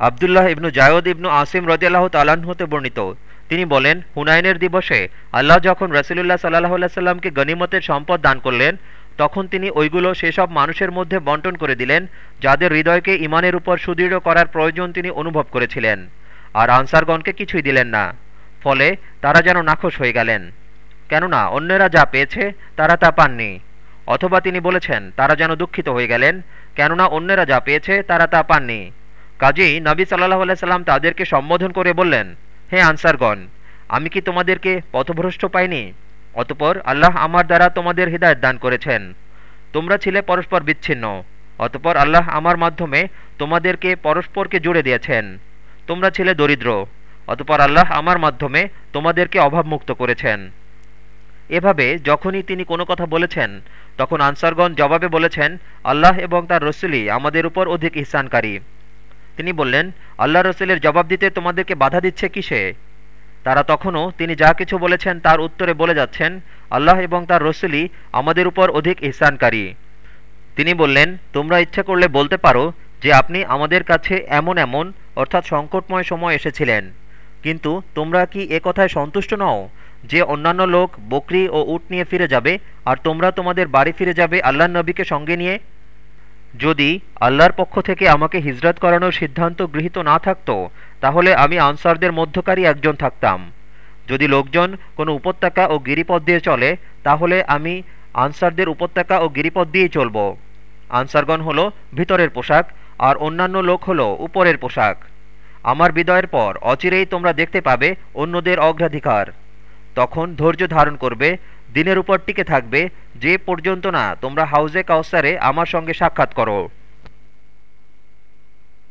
আবদুল্লাহ ইবনু জায়দ ইবনু আসিম রদিয়াল্লাহ তালান হতে বর্ণিত। তিনি বলেন, হুনাইনের দিবসে আল্লাহ যখন রসুলুল্লাহ সাল্লাহ সাল্লামকে গনিমতের সম্পদ দান করলেন, তখন তিনি ওইগুলো সেসব মানুষের মধ্যে বন্টন করে দিলেন, যাদের হৃদয়কে ইমানের উপর সুদৃঢ় করার প্রয়োজন তিনি অনুভব করেছিলেন, আর আনসারগণকে কিছুই দিলেন না। ফলে তারা যেন নাখোশ হয়ে গেলেন। কেননা, অন্যেরা যা পেয়েছে, তারা তা পাননি। অথবা তিনি বলেছেন, তারা যেন দুঃখিত হয়ে গেলেন, কেননা অন্যেরা যা পেয়েছে, তারা তা পাননি। কাজেই নবী সাল্লাহ সাল্লাম তাদেরকে সম্বোধন করে বললেন, হে আনসারগণ, আমি কি তোমাদেরকে পথভ্রষ্ট পাইনি? অতপর আল্লাহ আমার দ্বারা তোমাদের হৃদায়ত দান করেছেন। তোমরা ছিলে পরস্পর বিচ্ছিন্ন, অতপর আল্লাহ আমার মাধ্যমে তোমাদেরকে পরস্পরকে জুড়ে দিয়েছেন। তোমরা ছিলে দরিদ্র, অতপর আল্লাহ আমার মাধ্যমে তোমাদেরকে অভাবমুক্ত করেছেন। এভাবে যখনই তিনি কোনো কথা বলেছেন, তখন আনসারগণ জবাবে বলেছেন, আল্লাহ এবং তার রসুলি আমাদের উপর অধিক ইহসানকারী। তিনি বললেন, আল্লাহ রসুলের জবাব দিতে তোমাদেরকে বাধা দিচ্ছে কিসে? তারা তখনও তিনি যা কিছু বলেছেন তার উত্তরে বলে যাচ্ছেন, আল্লাহ এবং তার রসুলই আমাদের উপর অধিক ইহসানকারী। তিনি বললেন, তোমরা ইচ্ছা করলে বলতে পারো যে আপনি আমাদের কাছে এমন এমন, অর্থাৎ সংকটময় সময় এসেছিলেন। কিন্তু তোমরা কি এ কথায় সন্তুষ্ট নও যে অন্যান্য লোক বকরি ও উট নিয়ে ফিরে যাবে, আর তোমরা তোমাদের বাড়ি ফিরে যাবে আল্লাহ নবীকে সঙ্গে নিয়ে? যদি আল্লাহর পক্ষ থেকে আমাকে হিজরত করানোর সিদ্ধান্ত গৃহীত না থাকত, তাহলে আমি আনসারদের মধ্যকারী একজন থাকতাম। যদি লোকজন কোনো উপত্যকা ও গিরিপথ দিয়ে চলে, তাহলে আমি আনসারদের উপত্যকা ও গিরিপথ দিয়েই চলব। আনসারগণ হলো ভিতরের পোশাক, আর অন্যান্য লোক হলো উপরের পোশাক। আমার বিদয়ের পর অচিরেই তোমরা দেখতে পাবে অন্যদের অগ্রাধিকার। তখন ধৈর্য ধারণ করবে দিনের উপর টিকে থাকবে যে পর্যন্ত না তোমরা হাউজে কাউসারে আমার সঙ্গে সাক্ষাৎ করো।